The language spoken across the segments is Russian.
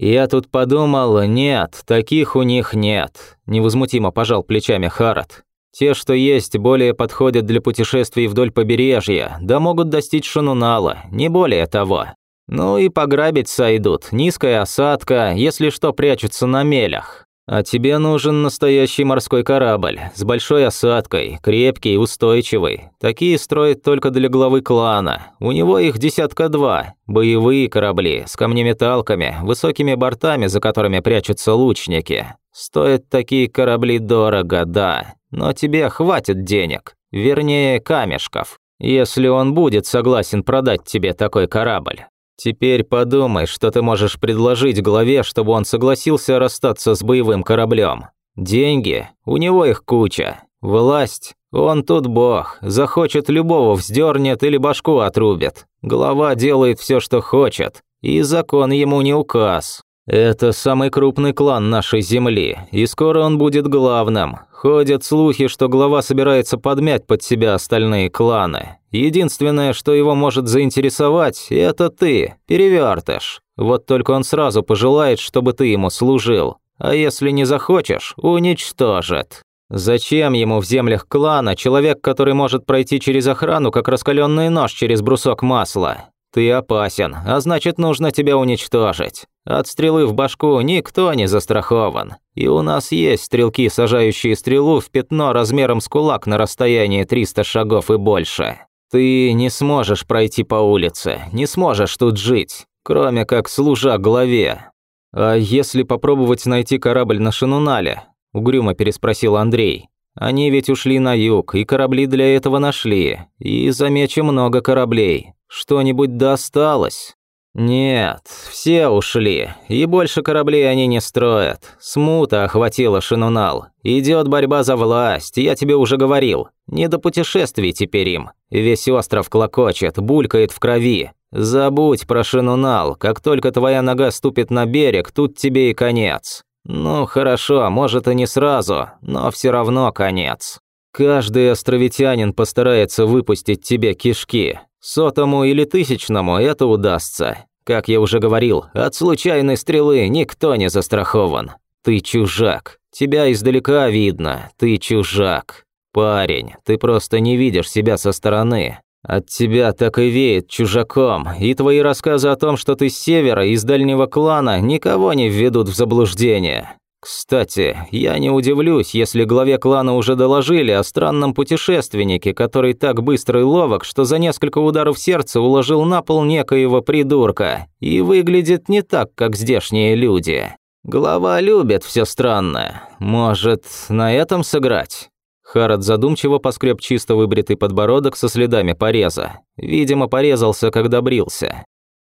«Я тут подумал, нет, таких у них нет», – невозмутимо пожал плечами Харат. «Те, что есть, более подходят для путешествий вдоль побережья, да могут достичь Шанунала, не более того. Ну и пограбить сойдут, низкая осадка, если что, прячутся на мелях. А тебе нужен настоящий морской корабль, с большой осадкой, крепкий, устойчивый. Такие строят только для главы клана. У него их десятка два. Боевые корабли, с камнеметалками, высокими бортами, за которыми прячутся лучники. Стоят такие корабли дорого, да. Но тебе хватит денег. Вернее, камешков. Если он будет согласен продать тебе такой корабль. Теперь подумай, что ты можешь предложить главе, чтобы он согласился расстаться с боевым кораблем. Деньги? У него их куча. Власть? Он тут бог. Захочет любого вздернет или башку отрубит. Глава делает все, что хочет. И закон ему не указ. Это самый крупный клан нашей земли, и скоро он будет главным. Ходят слухи, что глава собирается подмять под себя остальные кланы. Единственное, что его может заинтересовать, это ты, перевертыш. Вот только он сразу пожелает, чтобы ты ему служил. А если не захочешь, уничтожит. Зачем ему в землях клана человек, который может пройти через охрану, как раскаленный нож через брусок масла? Ты опасен, а значит, нужно тебя уничтожить. От стрелы в башку никто не застрахован. И у нас есть стрелки, сажающие стрелу в пятно размером с кулак на расстоянии 300 шагов и больше. Ты не сможешь пройти по улице, не сможешь тут жить, кроме как служа главе. А если попробовать найти корабль на Шинунале? Угрюмо переспросил Андрей. Они ведь ушли на юг, и корабли для этого нашли. И замечу много кораблей. Что-нибудь досталось? Нет, все ушли, и больше кораблей они не строят. Смута охватила Шинунал. Идет борьба за власть, я тебе уже говорил. Не до путешествий теперь им. Весь остров клокочет, булькает в крови. Забудь про Шинунал, как только твоя нога ступит на берег, тут тебе и конец. Ну, хорошо, может и не сразу, но все равно конец. Каждый островитянин постарается выпустить тебе кишки. Сотому или тысячному это удастся. Как я уже говорил, от случайной стрелы никто не застрахован. Ты чужак. Тебя издалека видно. Ты чужак. Парень, ты просто не видишь себя со стороны. От тебя так и веет чужаком, и твои рассказы о том, что ты с севера, из дальнего клана, никого не введут в заблуждение. Кстати, я не удивлюсь, если главе клана уже доложили о странном путешественнике, который так быстро и ловок, что за несколько ударов сердца уложил на пол некоего придурка, и выглядит не так, как здешние люди. Глава любит все странное. Может, на этом сыграть? Харат задумчиво поскреб чисто выбритый подбородок со следами пореза. Видимо, порезался, когда брился.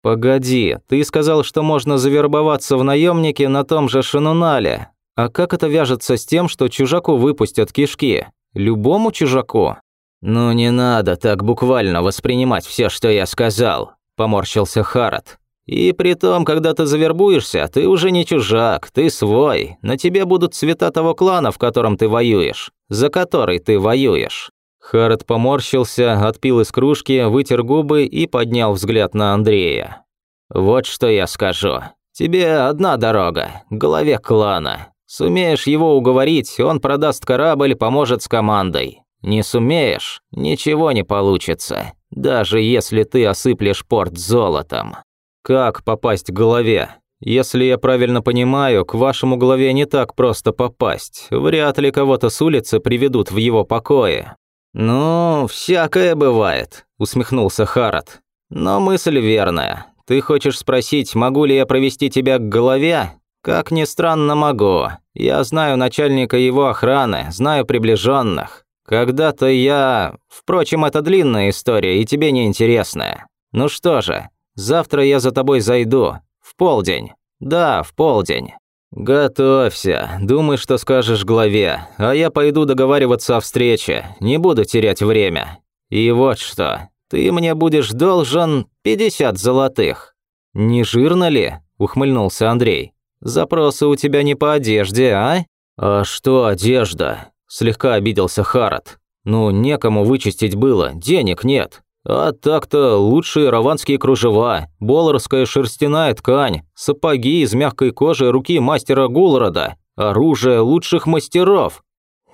«Погоди, ты сказал, что можно завербоваться в наемники на том же Шинунале. А как это вяжется с тем, что чужаку выпустят кишки? Любому чужаку?» «Ну не надо так буквально воспринимать все, что я сказал», – поморщился Харат. «И при том, когда ты завербуешься, ты уже не чужак, ты свой. На тебе будут цвета того клана, в котором ты воюешь, за который ты воюешь. Харат поморщился, отпил из кружки, вытер губы и поднял взгляд на Андрея. «Вот что я скажу. Тебе одна дорога, голове клана. Сумеешь его уговорить, он продаст корабль, поможет с командой. Не сумеешь, ничего не получится, даже если ты осыплешь порт золотом». «Как попасть к голове?» Если я правильно понимаю, к вашему главе не так просто попасть. Вряд ли кого-то с улицы приведут в его покое. «Ну, всякое бывает», – усмехнулся Харат. «Но мысль верная. Ты хочешь спросить, могу ли я провести тебя к голове? Как ни странно, могу. Я знаю начальника его охраны, знаю приближенных. Когда-то я... Впрочем, это длинная история и тебе не интересная. Ну что же, завтра я за тобой зайду. В полдень. Да, в полдень. «Готовься. Думай, что скажешь главе. А я пойду договариваться о встрече. Не буду терять время. И вот что. Ты мне будешь должен 50 золотых». «Не жирно ли?» – ухмыльнулся Андрей. «Запросы у тебя не по одежде, а?» «А что одежда?» – слегка обиделся Харат. «Ну, некому вычистить было, денег нет. А так-то лучшие раванские кружева, болорская шерстяная ткань, сапоги из мягкой кожи руки мастера Гулрода, оружие лучших мастеров.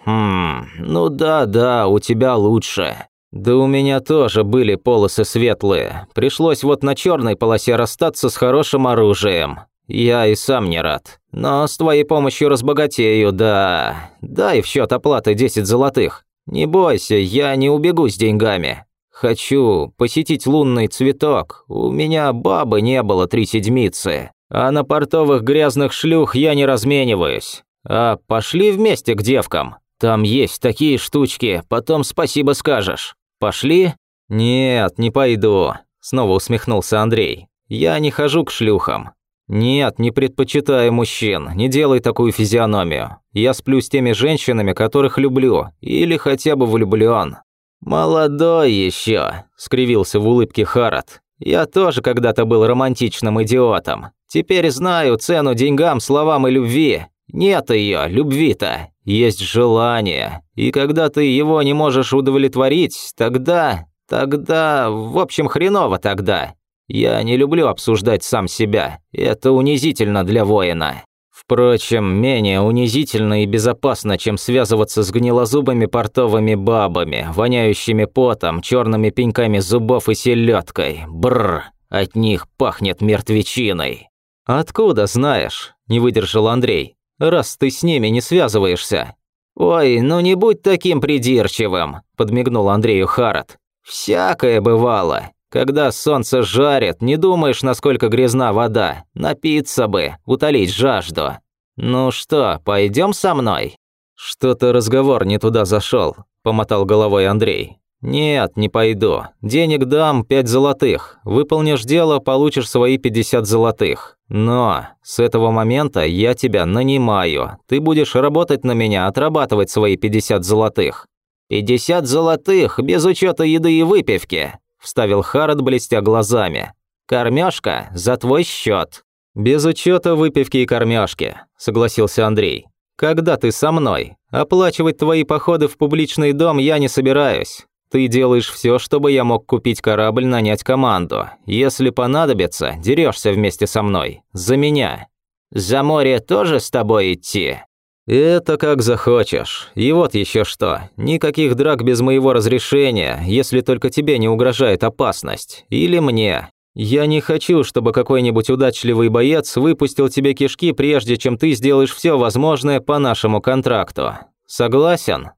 Хм, ну да-да, у тебя лучше. Да у меня тоже были полосы светлые. Пришлось вот на черной полосе расстаться с хорошим оружием. Я и сам не рад. Но с твоей помощью разбогатею, да. Дай в счет оплаты 10 золотых. Не бойся, я не убегу с деньгами. Хочу посетить лунный цветок. У меня бабы не было три седмицы. А на портовых грязных шлюх я не размениваюсь. А пошли вместе к девкам. Там есть такие штучки, потом спасибо скажешь. Пошли? Нет, не пойду. Снова усмехнулся Андрей. Я не хожу к шлюхам. «Нет, не предпочитаю мужчин, не делай такую физиономию. Я сплю с теми женщинами, которых люблю, или хотя бы влюблён». «Молодой еще», – скривился в улыбке Харат. «Я тоже когда-то был романтичным идиотом. Теперь знаю цену деньгам, словам и любви. Нет ее, любви-то. Есть желание. И когда ты его не можешь удовлетворить, тогда... Тогда... В общем, хреново тогда. Я не люблю обсуждать сам себя. Это унизительно для воина. Впрочем, менее унизительно и безопасно, чем связываться с гнилозубыми портовыми бабами, воняющими потом, черными пеньками зубов и селедкой. Бррр, от них пахнет мертвечиной. «Откуда знаешь?» – не выдержал Андрей. «Раз ты с ними не связываешься». «Ой, ну не будь таким придирчивым», – подмигнул Андрею Харат. «Всякое бывало. Когда солнце жарит, не думаешь, насколько грязна вода. Напиться бы, утолить жажду. Ну что, пойдем со мной? Что-то разговор не туда зашел, помотал головой Андрей. «Нет, не пойду. Денег дам пять золотых. Выполнишь дело, получишь свои пятьдесят золотых. Но с этого момента я тебя нанимаю. Ты будешь работать на меня, отрабатывать свои пятьдесят золотых». «Пятьдесят золотых, без учета еды и выпивки вставил Харад, блестя глазами. Кормежка за твой счет. Без учета выпивки и кормежки, согласился Андрей. Когда ты со мной? Оплачивать твои походы в публичный дом я не собираюсь. Ты делаешь все, чтобы я мог купить корабль, нанять команду. Если понадобится, дерешься вместе со мной. За меня. За море тоже с тобой идти? «Это как захочешь. И вот еще что. Никаких драк без моего разрешения, если только тебе не угрожает опасность. Или мне. Я не хочу, чтобы какой-нибудь удачливый боец выпустил тебе кишки, прежде чем ты сделаешь все возможное по нашему контракту. Согласен?»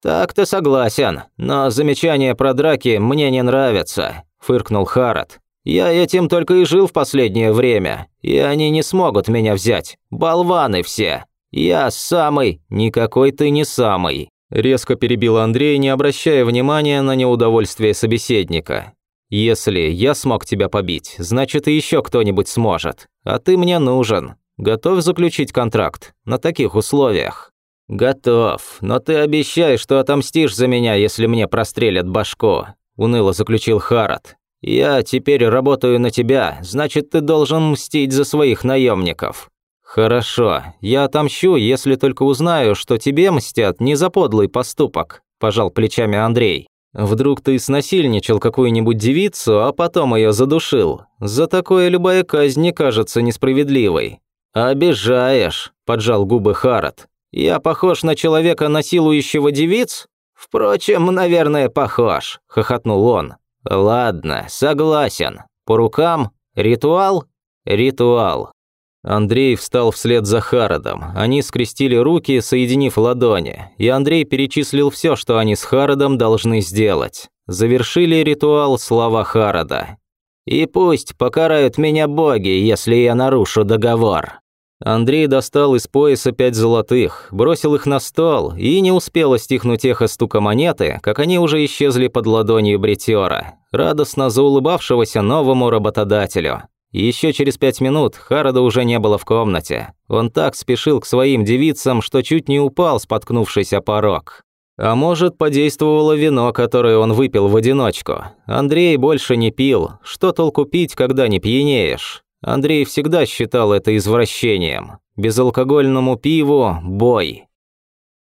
«Так-то согласен, но замечания про драки мне не нравятся», – фыркнул Харат. «Я этим только и жил в последнее время, и они не смогут меня взять. Болваны все!» «Я самый, никакой ты не самый», – резко перебил Андрей, не обращая внимания на неудовольствие собеседника. «Если я смог тебя побить, значит и еще кто-нибудь сможет. А ты мне нужен. Готов заключить контракт на таких условиях?» «Готов, но ты обещай, что отомстишь за меня, если мне прострелят башку», – уныло заключил Харат. «Я теперь работаю на тебя, значит, ты должен мстить за своих наемников. «Хорошо, я отомщу, если только узнаю, что тебе мстят не за подлый поступок», – пожал плечами Андрей. «Вдруг ты снасильничал какую-нибудь девицу, а потом ее задушил. За такое любая казнь не кажется несправедливой». «Обижаешь», – поджал губы Харат. «Я похож на человека, насилующего девиц?» «Впрочем, наверное, похож», – хохотнул он. «Ладно, согласен. По рукам? Ритуал?» «Ритуал. Андрей встал вслед за Хародом. Они скрестили руки, соединив ладони, и Андрей перечислил все, что они с Хародом должны сделать. Завершили ритуал слова Харода. «И пусть покарают меня боги, если я нарушу договор». Андрей достал из пояса пять золотых, бросил их на стол, и не успело стихнуть эхо стука монеты, как они уже исчезли под ладонью бритера, радостно заулыбавшегося новому работодателю. Еще через пять минут Харада уже не было в комнате. Он так спешил к своим девицам, что чуть не упал, споткнувшись о порог. А может, подействовало вино, которое он выпил в одиночку. Андрей больше не пил. Что толку пить, когда не пьянеешь? Андрей всегда считал это извращением. Безалкогольному пиву – бой.